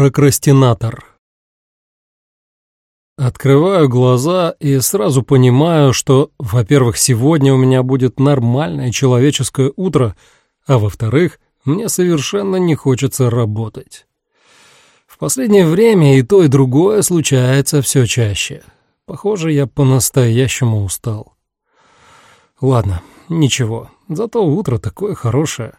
Прокрастинатор. Открываю глаза и сразу понимаю, что, во-первых, сегодня у меня будет нормальное человеческое утро, а во-вторых, мне совершенно не хочется работать. В последнее время и то, и другое случается все чаще. Похоже, я по-настоящему устал. Ладно, ничего, зато утро такое хорошее.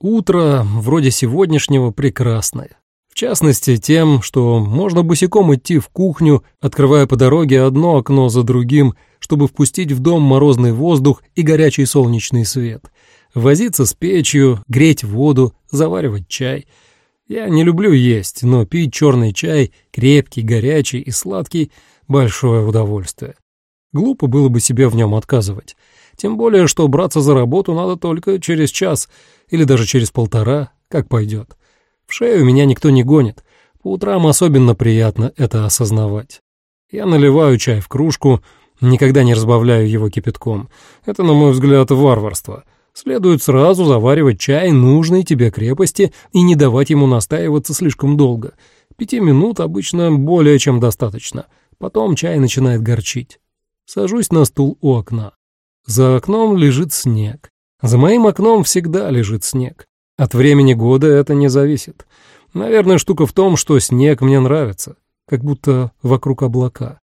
Утро, вроде сегодняшнего, прекрасное. В частности, тем, что можно босиком идти в кухню, открывая по дороге одно окно за другим, чтобы впустить в дом морозный воздух и горячий солнечный свет, возиться с печью, греть воду, заваривать чай. Я не люблю есть, но пить черный чай, крепкий, горячий и сладкий – большое удовольствие. Глупо было бы себе в нем отказывать. Тем более, что браться за работу надо только через час или даже через полтора, как пойдет. В шею меня никто не гонит. По утрам особенно приятно это осознавать. Я наливаю чай в кружку, никогда не разбавляю его кипятком. Это, на мой взгляд, варварство. Следует сразу заваривать чай нужной тебе крепости и не давать ему настаиваться слишком долго. Пяти минут обычно более чем достаточно. Потом чай начинает горчить. Сажусь на стул у окна. За окном лежит снег. За моим окном всегда лежит снег. От времени года это не зависит. Наверное, штука в том, что снег мне нравится, как будто вокруг облака.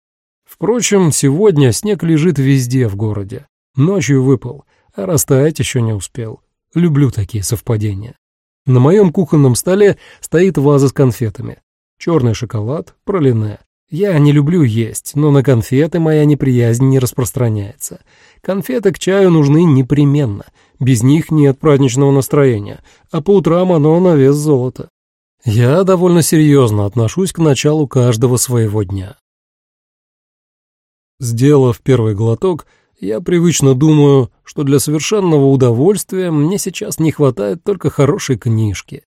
Впрочем, сегодня снег лежит везде в городе. Ночью выпал, а растаять еще не успел. Люблю такие совпадения. На моем кухонном столе стоит ваза с конфетами. Черный шоколад, пролине. Я не люблю есть, но на конфеты моя неприязнь не распространяется. Конфеты к чаю нужны непременно. Без них нет праздничного настроения, а по утрам оно на вес золота. Я довольно серьезно отношусь к началу каждого своего дня. Сделав первый глоток, я привычно думаю, что для совершенного удовольствия мне сейчас не хватает только хорошей книжки.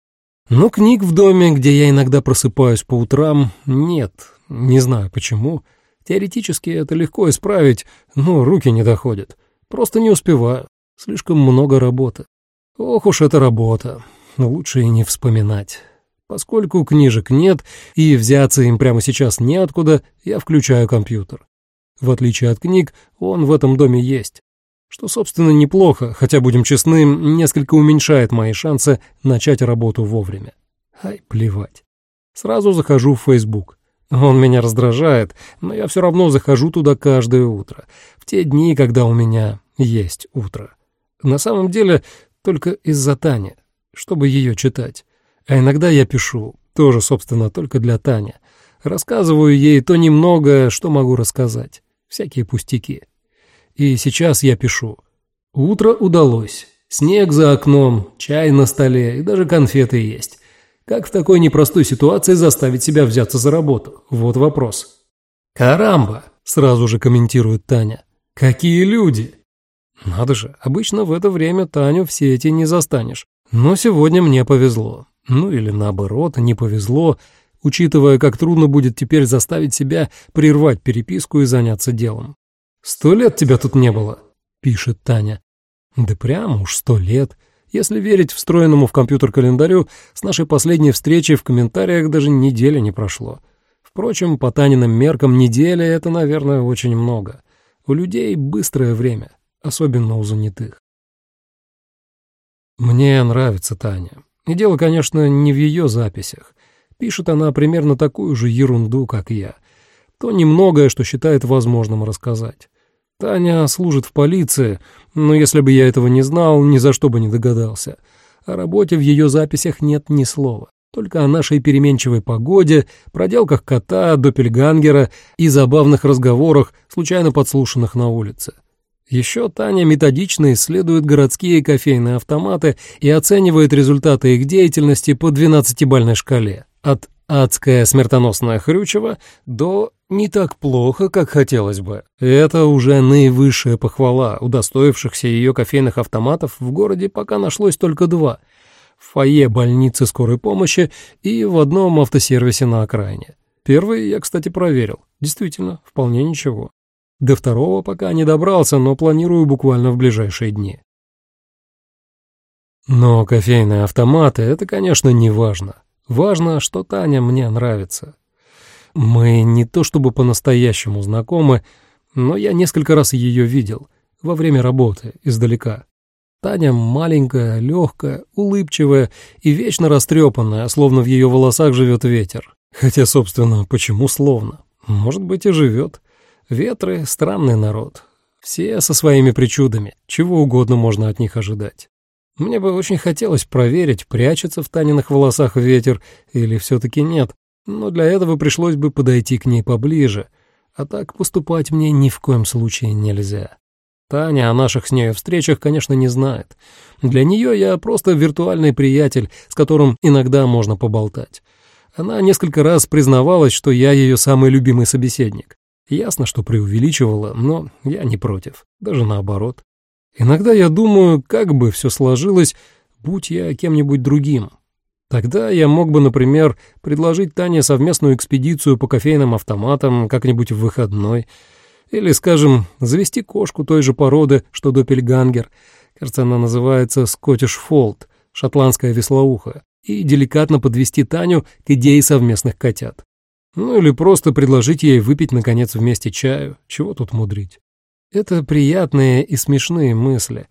Но книг в доме, где я иногда просыпаюсь по утрам, нет, не знаю почему. Теоретически это легко исправить, но руки не доходят. Просто не успеваю. Слишком много работы. Ох уж эта работа. Лучше и не вспоминать. Поскольку книжек нет и взяться им прямо сейчас неоткуда, я включаю компьютер. В отличие от книг, он в этом доме есть. Что, собственно, неплохо, хотя, будем честны, несколько уменьшает мои шансы начать работу вовремя. Ай, плевать. Сразу захожу в Facebook. Он меня раздражает, но я все равно захожу туда каждое утро, в те дни, когда у меня есть утро. На самом деле только из-за Тани, чтобы ее читать. А иногда я пишу, тоже, собственно, только для Тани. Рассказываю ей то немного, что могу рассказать. Всякие пустяки. И сейчас я пишу. Утро удалось. Снег за окном, чай на столе и даже конфеты есть. Как в такой непростой ситуации заставить себя взяться за работу? Вот вопрос. «Карамба!» – сразу же комментирует Таня. «Какие люди!» Надо же, обычно в это время Таню в сети не застанешь. Но сегодня мне повезло. Ну или наоборот, не повезло, учитывая, как трудно будет теперь заставить себя прервать переписку и заняться делом. «Сто лет тебя тут не было», — пишет Таня. «Да прямо уж сто лет. Если верить встроенному в компьютер календарю, с нашей последней встречи в комментариях даже недели не прошло. Впрочем, по Таниным меркам неделя — это, наверное, очень много. У людей быстрое время, особенно у занятых. Мне нравится Таня. И дело, конечно, не в ее записях. Пишет она примерно такую же ерунду, как я. То немногое, что считает возможным рассказать. Таня служит в полиции, но если бы я этого не знал, ни за что бы не догадался. О работе в ее записях нет ни слова. Только о нашей переменчивой погоде, проделках кота, допельгангера и забавных разговорах, случайно подслушанных на улице. Еще Таня методично исследует городские кофейные автоматы и оценивает результаты их деятельности по 12-бальной шкале от адская смертоносная хрючево» до не так плохо, как хотелось бы. Это уже наивысшая похвала. Удостоившихся ее кофейных автоматов в городе пока нашлось только два. В фойе больницы скорой помощи и в одном автосервисе на окраине. Первый я, кстати, проверил. Действительно, вполне ничего. До второго пока не добрался, но планирую буквально в ближайшие дни. Но кофейные автоматы — это, конечно, не важно. Важно, что Таня мне нравится. Мы не то чтобы по-настоящему знакомы, но я несколько раз ее видел во время работы издалека. Таня маленькая, легкая, улыбчивая и вечно растрепанная, словно в ее волосах живет ветер. Хотя, собственно, почему словно? Может быть, и живет. Ветры — странный народ. Все со своими причудами, чего угодно можно от них ожидать. Мне бы очень хотелось проверить, прячется в Таниных волосах ветер или все-таки нет, но для этого пришлось бы подойти к ней поближе, а так поступать мне ни в коем случае нельзя. Таня о наших с ней встречах, конечно, не знает. Для нее я просто виртуальный приятель, с которым иногда можно поболтать. Она несколько раз признавалась, что я ее самый любимый собеседник. Ясно, что преувеличивала, но я не против, даже наоборот. Иногда я думаю, как бы все сложилось, будь я кем-нибудь другим, Тогда я мог бы, например, предложить Тане совместную экспедицию по кофейным автоматам как-нибудь в выходной. Или, скажем, завести кошку той же породы, что Доппельгангер. Кажется, она называется скотиш-фолд, шотландская веслоуха. И деликатно подвести Таню к идее совместных котят. Ну или просто предложить ей выпить, наконец, вместе чаю. Чего тут мудрить? Это приятные и смешные мысли.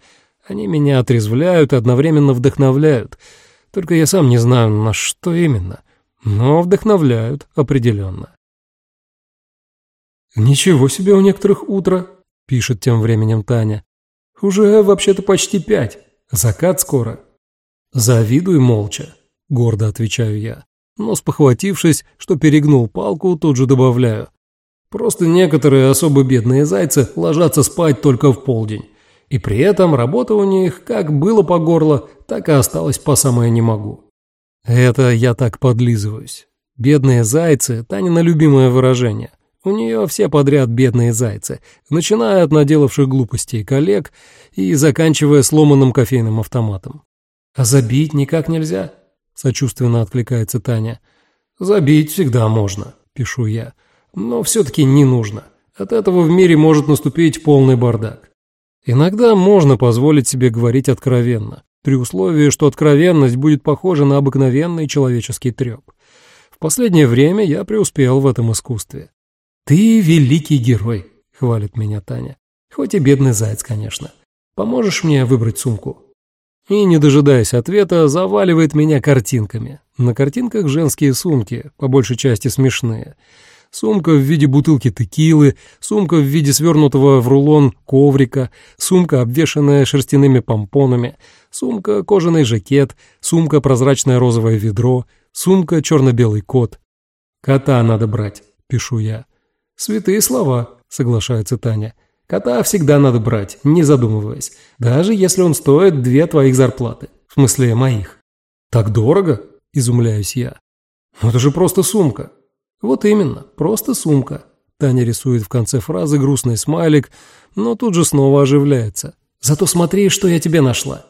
Они меня отрезвляют и одновременно вдохновляют — только я сам не знаю, на что именно, но вдохновляют определенно. «Ничего себе у некоторых утро», — пишет тем временем Таня. «Уже вообще-то почти пять. Закат скоро». «Завидуй молча», — гордо отвечаю я. Но, спохватившись, что перегнул палку, тут же добавляю. «Просто некоторые особо бедные зайцы ложатся спать только в полдень. И при этом работа у них как было по горло, так и осталась по самое не могу. Это я так подлизываюсь. Бедные зайцы — Танина любимое выражение. У нее все подряд бедные зайцы, начиная от наделавших глупостей коллег и заканчивая сломанным кофейным автоматом. «А забить никак нельзя?» — сочувственно откликается Таня. «Забить всегда можно», — пишу я. «Но все-таки не нужно. От этого в мире может наступить полный бардак. Иногда можно позволить себе говорить откровенно, при условии, что откровенность будет похожа на обыкновенный человеческий треп. В последнее время я преуспел в этом искусстве. «Ты великий герой», — хвалит меня Таня. «Хоть и бедный заяц, конечно. Поможешь мне выбрать сумку?» И, не дожидаясь ответа, заваливает меня картинками. На картинках женские сумки, по большей части смешные. Сумка в виде бутылки текилы, сумка в виде свернутого в рулон коврика, сумка, обвешанная шерстяными помпонами, сумка, кожаный жакет, сумка, прозрачное розовое ведро, сумка, черно-белый кот. «Кота надо брать», — пишу я. «Святые слова», — соглашается Таня. «Кота всегда надо брать, не задумываясь, даже если он стоит две твоих зарплаты, в смысле моих». «Так дорого?» – изумляюсь я. «Ну, это же просто сумка. Вот именно, просто сумка. Таня рисует в конце фразы грустный смайлик, но тут же снова оживляется. Зато смотри, что я тебе нашла.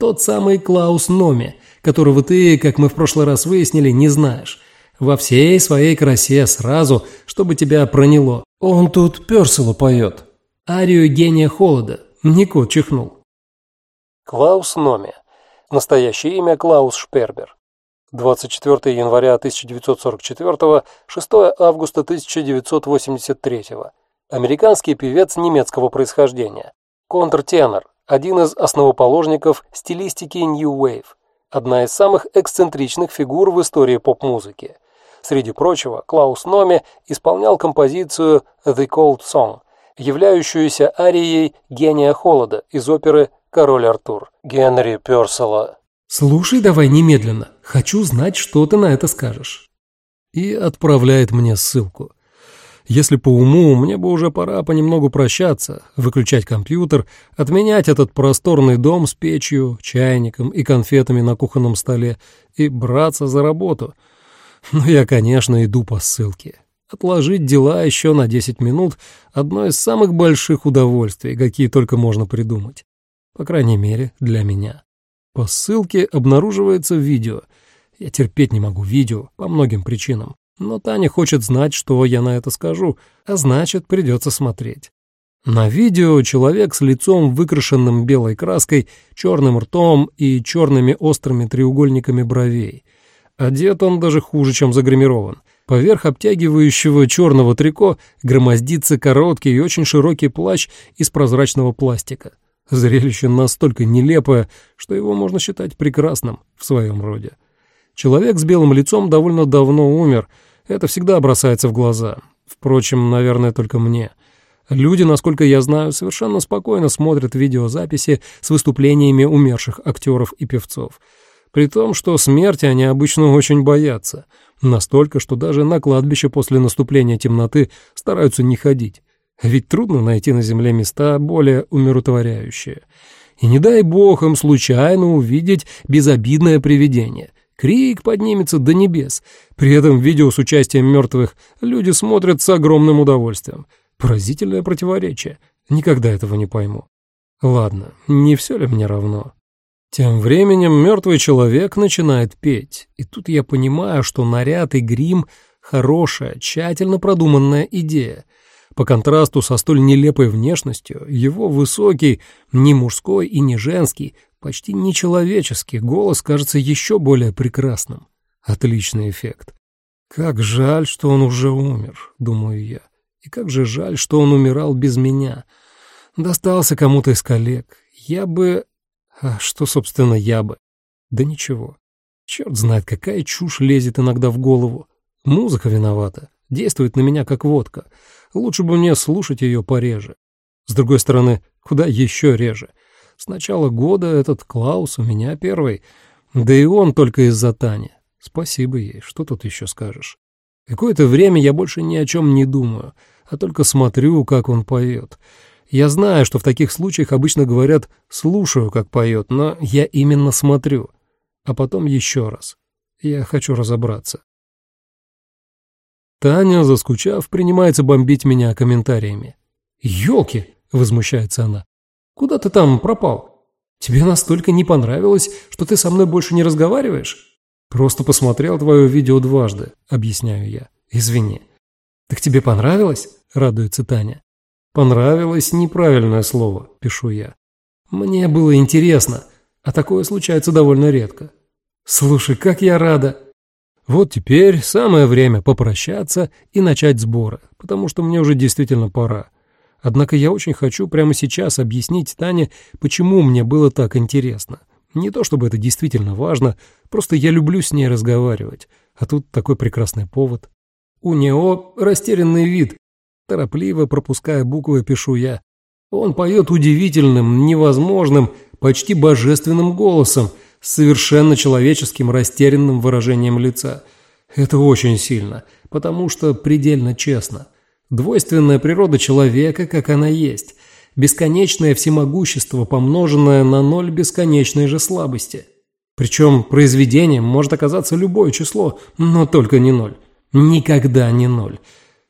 Тот самый Клаус Номи, которого ты, как мы в прошлый раз выяснили, не знаешь. Во всей своей красе сразу, чтобы тебя проняло. Он тут Персела поет. Арию гения холода. Нико чихнул. Клаус Номи. Настоящее имя Клаус Шпербер. 24 января 1944, 6 августа 1983. Американский певец немецкого происхождения. Контртенор, один из основоположников стилистики New Wave, одна из самых эксцентричных фигур в истории поп-музыки. Среди прочего, Клаус Номи исполнял композицию «The Cold Song», являющуюся арией «Гения холода» из оперы «Король Артур» Генри Пёрсела. Слушай давай немедленно. Хочу знать, что ты на это скажешь. И отправляет мне ссылку. Если по уму, мне бы уже пора понемногу прощаться, выключать компьютер, отменять этот просторный дом с печью, чайником и конфетами на кухонном столе и браться за работу. Но я, конечно, иду по ссылке. Отложить дела еще на 10 минут — одно из самых больших удовольствий, какие только можно придумать. По крайней мере, для меня. По ссылке обнаруживается видео. Я терпеть не могу видео по многим причинам. Но Таня хочет знать, что я на это скажу, а значит, придется смотреть. На видео человек с лицом, выкрашенным белой краской, черным ртом и черными острыми треугольниками бровей. Одет он даже хуже, чем загримирован. Поверх обтягивающего черного трико громоздится короткий и очень широкий плащ из прозрачного пластика. Зрелище настолько нелепое, что его можно считать прекрасным в своем роде. Человек с белым лицом довольно давно умер, это всегда бросается в глаза. Впрочем, наверное, только мне. Люди, насколько я знаю, совершенно спокойно смотрят видеозаписи с выступлениями умерших актеров и певцов. При том, что смерти они обычно очень боятся. Настолько, что даже на кладбище после наступления темноты стараются не ходить. Ведь трудно найти на земле места более умиротворяющие. И не дай бог им случайно увидеть безобидное привидение. Крик поднимется до небес. При этом видео с участием мертвых люди смотрят с огромным удовольствием. Поразительное противоречие. Никогда этого не пойму. Ладно, не все ли мне равно? Тем временем мертвый человек начинает петь, и тут я понимаю, что наряд и грим — хорошая, тщательно продуманная идея — по контрасту со столь нелепой внешностью, его высокий, не мужской и не женский, почти нечеловеческий голос кажется еще более прекрасным. Отличный эффект. «Как жаль, что он уже умер», — думаю я. «И как же жаль, что он умирал без меня. Достался кому-то из коллег. Я бы... А что, собственно, я бы? Да ничего. Черт знает, какая чушь лезет иногда в голову. Музыка виновата. Действует на меня как водка. Лучше бы мне слушать ее пореже. С другой стороны, куда еще реже. С начала года этот Клаус у меня первый, да и он только из-за Тани. Спасибо ей, что тут еще скажешь. Какое-то время я больше ни о чем не думаю, а только смотрю, как он поет. Я знаю, что в таких случаях обычно говорят «слушаю, как поет», но я именно смотрю. А потом еще раз. Я хочу разобраться. Таня, заскучав, принимается бомбить меня комментариями. «Елки!» – возмущается она. «Куда ты там пропал? Тебе настолько не понравилось, что ты со мной больше не разговариваешь?» «Просто посмотрел твое видео дважды», – объясняю я. «Извини». «Так тебе понравилось?» – радуется Таня. «Понравилось – неправильное слово», – пишу я. «Мне было интересно, а такое случается довольно редко». «Слушай, как я рада!» Вот теперь самое время попрощаться и начать сборы, потому что мне уже действительно пора. Однако я очень хочу прямо сейчас объяснить Тане, почему мне было так интересно. Не то чтобы это действительно важно, просто я люблю с ней разговаривать, а тут такой прекрасный повод. У Нео растерянный вид, торопливо пропуская буквы, пишу я. Он поет удивительным, невозможным, почти божественным голосом, с совершенно человеческим растерянным выражением лица. Это очень сильно, потому что предельно честно. Двойственная природа человека, как она есть. Бесконечное всемогущество, помноженное на ноль бесконечной же слабости. Причем произведением может оказаться любое число, но только не ноль. Никогда не ноль.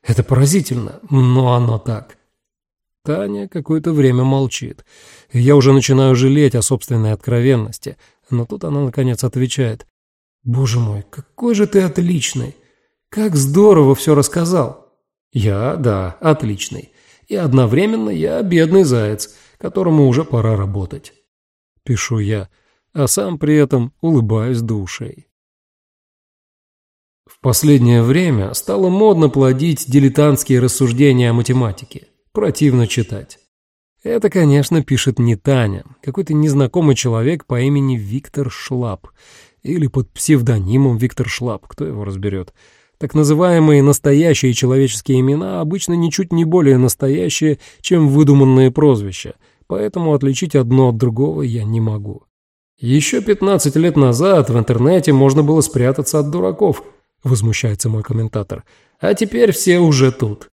Это поразительно, но оно так. Таня какое-то время молчит. Я уже начинаю жалеть о собственной откровенности, но тут она, наконец, отвечает. «Боже мой, какой же ты отличный! Как здорово все рассказал!» «Я, да, отличный. И одновременно я бедный заяц, которому уже пора работать». Пишу я, а сам при этом улыбаюсь до. В последнее время стало модно плодить дилетантские рассуждения о математике. Противно читать. Это, конечно, пишет не Таня, какой-то незнакомый человек по имени Виктор Шлап или под псевдонимом Виктор Шлап, кто его разберет. Так называемые настоящие человеческие имена обычно ничуть не более настоящие, чем выдуманные прозвища, поэтому отличить одно от другого я не могу. Еще 15 лет назад в интернете можно было спрятаться от дураков, возмущается мой комментатор, а теперь все уже тут.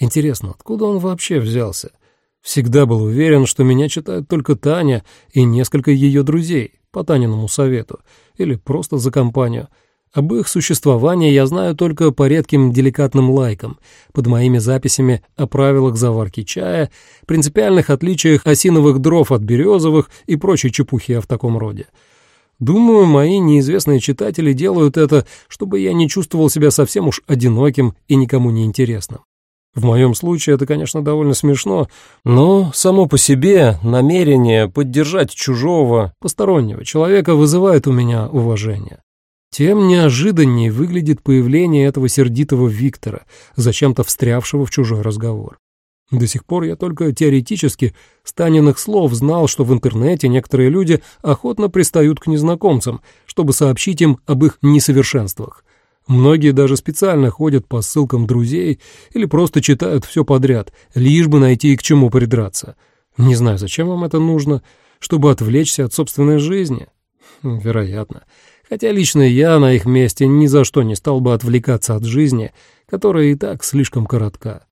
Интересно, откуда он вообще взялся? Всегда был уверен, что меня читают только Таня и несколько ее друзей, по Таниному совету, или просто за компанию. Об их существовании я знаю только по редким деликатным лайкам, под моими записями о правилах заварки чая, принципиальных отличиях осиновых дров от березовых и прочей чепухи в таком роде. Думаю, мои неизвестные читатели делают это, чтобы я не чувствовал себя совсем уж одиноким и никому не интересным. В моем случае это, конечно, довольно смешно, но само по себе намерение поддержать чужого, постороннего человека вызывает у меня уважение. Тем неожиданнее выглядит появление этого сердитого Виктора, зачем-то встрявшего в чужой разговор. До сих пор я только теоретически с Таниных слов знал, что в интернете некоторые люди охотно пристают к незнакомцам, чтобы сообщить им об их несовершенствах, Многие даже специально ходят по ссылкам друзей или просто читают все подряд, лишь бы найти и к чему придраться. Не знаю, зачем вам это нужно, чтобы отвлечься от собственной жизни? Хм, вероятно. Хотя лично я на их месте ни за что не стал бы отвлекаться от жизни, которая и так слишком коротка.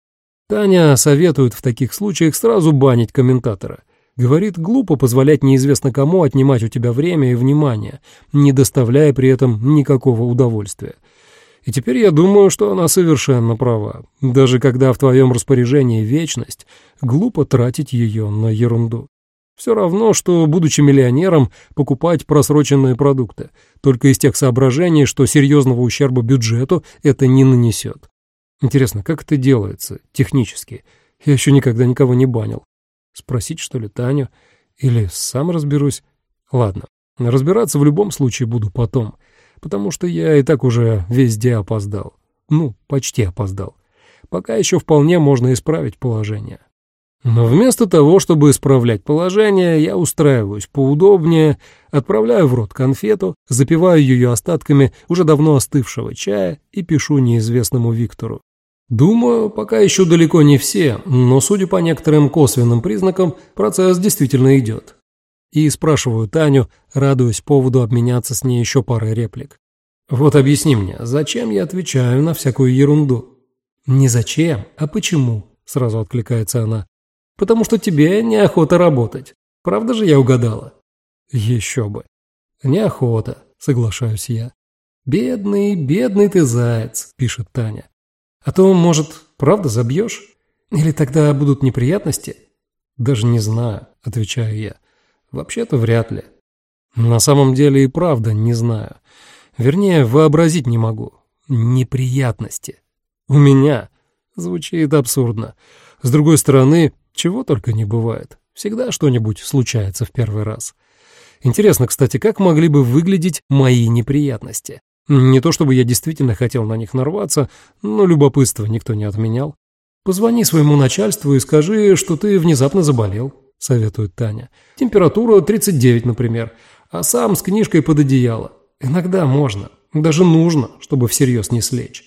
Таня советует в таких случаях сразу банить комментатора. Говорит, глупо позволять неизвестно кому отнимать у тебя время и внимание, не доставляя при этом никакого удовольствия. И теперь я думаю, что она совершенно права. Даже когда в твоем распоряжении вечность, глупо тратить ее на ерунду. Все равно, что, будучи миллионером, покупать просроченные продукты, только из тех соображений, что серьезного ущерба бюджету это не нанесет. Интересно, как это делается технически? Я еще никогда никого не банил. Спросить, что ли, Таню? Или сам разберусь? Ладно, разбираться в любом случае буду потом потому что я и так уже везде опоздал. Ну, почти опоздал. Пока еще вполне можно исправить положение. Но вместо того, чтобы исправлять положение, я устраиваюсь поудобнее, отправляю в рот конфету, запиваю ее остатками уже давно остывшего чая и пишу неизвестному Виктору. Думаю, пока еще далеко не все, но судя по некоторым косвенным признакам, процесс действительно идет и спрашиваю Таню, радуясь поводу обменяться с ней еще парой реплик. «Вот объясни мне, зачем я отвечаю на всякую ерунду?» «Не зачем, а почему?» – сразу откликается она. «Потому что тебе неохота работать. Правда же я угадала?» «Еще бы». «Неохота», – соглашаюсь я. «Бедный, бедный ты заяц», – пишет Таня. «А то, может, правда забьешь? Или тогда будут неприятности?» «Даже не знаю», – отвечаю я. Вообще-то вряд ли. На самом деле и правда не знаю. Вернее, вообразить не могу. Неприятности. У меня. Звучит абсурдно. С другой стороны, чего только не бывает. Всегда что-нибудь случается в первый раз. Интересно, кстати, как могли бы выглядеть мои неприятности? Не то чтобы я действительно хотел на них нарваться, но любопытство никто не отменял. Позвони своему начальству и скажи, что ты внезапно заболел. – советует Таня. «Температура 39, например, а сам с книжкой под одеяло. Иногда можно, даже нужно, чтобы всерьез не слечь».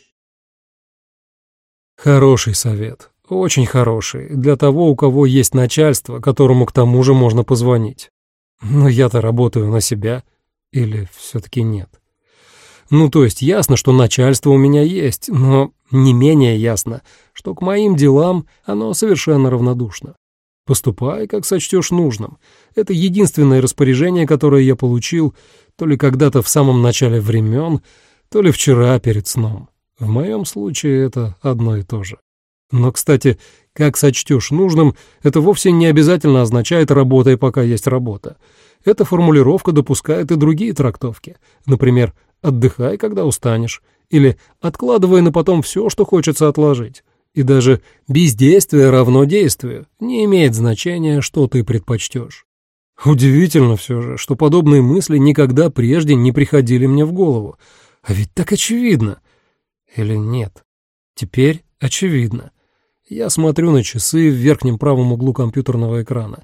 Хороший совет, очень хороший, для того, у кого есть начальство, которому к тому же можно позвонить. Но я-то работаю на себя. Или все-таки нет? Ну, то есть ясно, что начальство у меня есть, но не менее ясно, что к моим делам оно совершенно равнодушно. Поступай, как сочтешь нужным. Это единственное распоряжение, которое я получил то ли когда-то в самом начале времен, то ли вчера перед сном. В моем случае это одно и то же. Но, кстати, как сочтешь нужным, это вовсе не обязательно означает «работай, пока есть работа». Эта формулировка допускает и другие трактовки. Например, «отдыхай, когда устанешь» или «откладывай на потом все, что хочется отложить» и даже бездействие равно действию, не имеет значения, что ты предпочтешь. Удивительно все же, что подобные мысли никогда прежде не приходили мне в голову. А ведь так очевидно. Или нет? Теперь очевидно. Я смотрю на часы в верхнем правом углу компьютерного экрана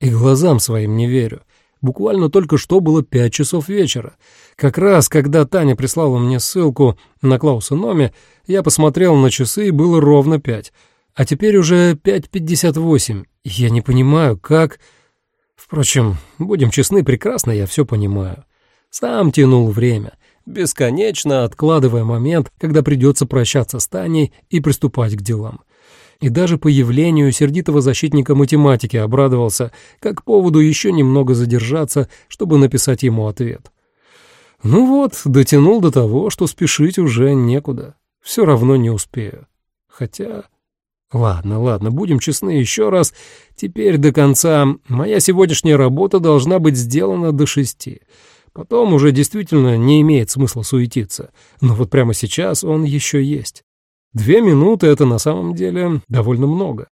и глазам своим не верю. Буквально только что было пять часов вечера. Как раз, когда Таня прислала мне ссылку на Клауса Номи, я посмотрел на часы, и было ровно пять. А теперь уже пять пятьдесят восемь. Я не понимаю, как... Впрочем, будем честны, прекрасно я все понимаю. Сам тянул время, бесконечно откладывая момент, когда придется прощаться с Таней и приступать к делам и даже появлению сердитого защитника математики обрадовался, как поводу еще немного задержаться, чтобы написать ему ответ. Ну вот, дотянул до того, что спешить уже некуда. Все равно не успею. Хотя... Ладно, ладно, будем честны еще раз. Теперь до конца. Моя сегодняшняя работа должна быть сделана до шести. Потом уже действительно не имеет смысла суетиться. Но вот прямо сейчас он еще есть. Две минуты — это на самом деле довольно много.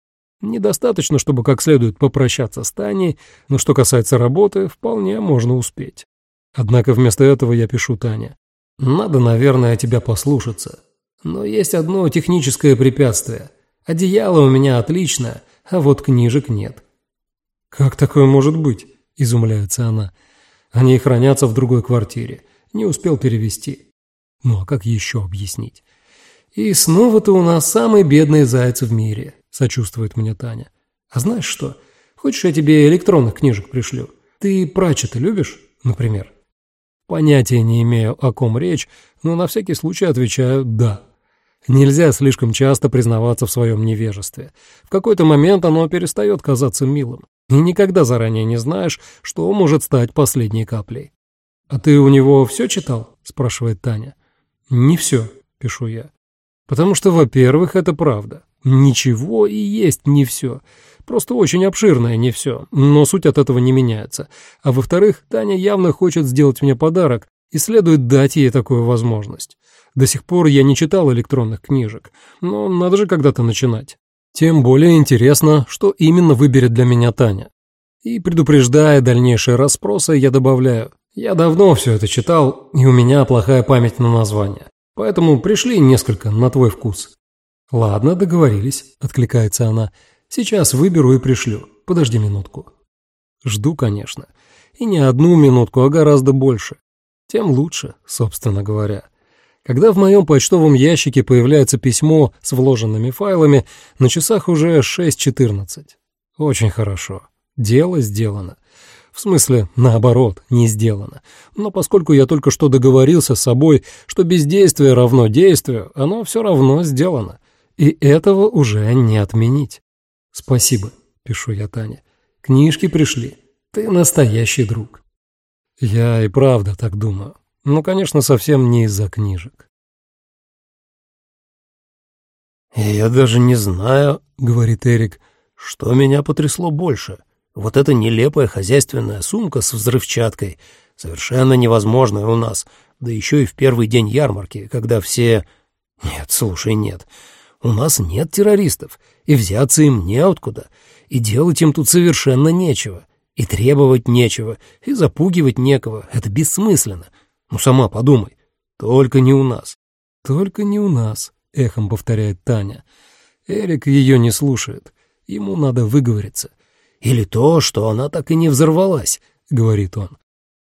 Недостаточно, чтобы как следует попрощаться с Таней, но что касается работы, вполне можно успеть. Однако вместо этого я пишу Тане. «Надо, наверное, тебя послушаться. Но есть одно техническое препятствие. Одеяло у меня отлично, а вот книжек нет». «Как такое может быть?» – изумляется она. «Они хранятся в другой квартире. Не успел перевести». «Ну а как еще объяснить? И снова ты у нас самый бедный заяц в мире», – сочувствует мне Таня. «А знаешь что? Хочешь, я тебе электронных книжек пришлю? Ты прачета любишь, например?» Понятия не имею, о ком речь, но на всякий случай отвечаю «да». Нельзя слишком часто признаваться в своем невежестве. В какой-то момент оно перестает казаться милым. И никогда заранее не знаешь, что может стать последней каплей. «А ты у него все читал?» – спрашивает Таня. «Не все», – пишу я. Потому что, во-первых, это правда. Ничего и есть не все. Просто очень обширное не все, но суть от этого не меняется. А во-вторых, Таня явно хочет сделать мне подарок, и следует дать ей такую возможность. До сих пор я не читал электронных книжек, но надо же когда-то начинать. Тем более интересно, что именно выберет для меня Таня. И предупреждая дальнейшие расспросы, я добавляю, я давно все это читал, и у меня плохая память на название. Поэтому пришли несколько на твой вкус». «Ладно, договорились», — откликается она. «Сейчас выберу и пришлю. Подожди минутку». Жду, конечно. И не одну минутку, а гораздо больше. Тем лучше, собственно говоря. Когда в моем почтовом ящике появляется письмо с вложенными файлами, на часах уже 6.14. Очень хорошо. Дело сделано. В смысле, наоборот, не сделано. Но поскольку я только что договорился с собой, что бездействие равно действию, оно все равно сделано. И этого уже не отменить. «Спасибо», — пишу я Тане. «Книжки пришли. Ты настоящий друг». Я и правда так думаю. но конечно, совсем не из-за книжек. «Я даже не знаю», — говорит Эрик, — «что меня потрясло больше — вот эта нелепая хозяйственная сумка с взрывчаткой, совершенно невозможная у нас, да еще и в первый день ярмарки, когда все... Нет, слушай, нет. У нас нет террористов, и взяться им неоткуда, и делать им тут совершенно нечего, и требовать нечего, и запугивать некого. Это бессмысленно. Ну, сама подумай. Только не у нас. Только не у нас, эхом повторяет Таня. Эрик ее не слушает. Ему надо выговориться — или то, что она так и не взорвалась, — говорит он.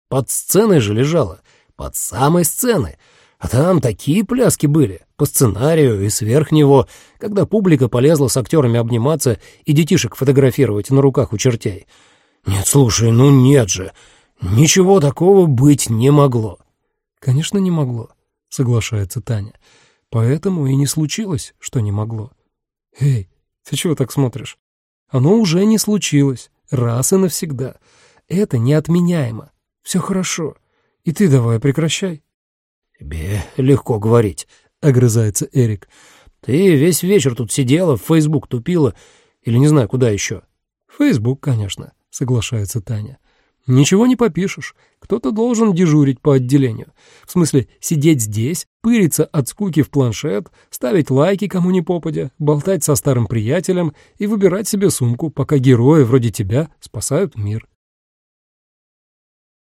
Под сценой же лежала, под самой сценой. А там такие пляски были, по сценарию и сверх него, когда публика полезла с актерами обниматься и детишек фотографировать на руках у чертей. Нет, слушай, ну нет же, ничего такого быть не могло. Конечно, не могло, соглашается Таня. Поэтому и не случилось, что не могло. Эй, ты чего так смотришь? Оно уже не случилось, раз и навсегда. Это неотменяемо. Все хорошо. И ты давай прекращай. «Тебе легко говорить», — огрызается Эрик. «Ты весь вечер тут сидела, в Фейсбук тупила или не знаю куда еще». «Фейсбук, конечно», — соглашается Таня. Ничего не попишешь. Кто-то должен дежурить по отделению. В смысле, сидеть здесь, пыриться от скуки в планшет, ставить лайки кому не попадя, болтать со старым приятелем и выбирать себе сумку, пока герои вроде тебя спасают мир.